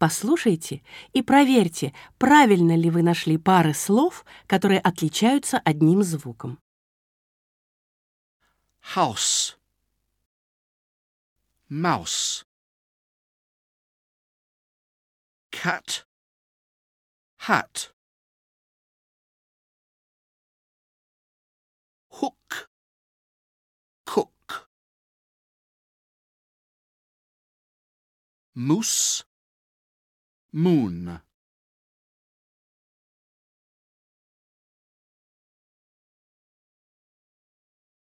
Послушайте и проверьте, правильно ли вы нашли пары слов, которые отличаются одним звуком. house, mouse, cat, hat, hook, cook, moose, moon.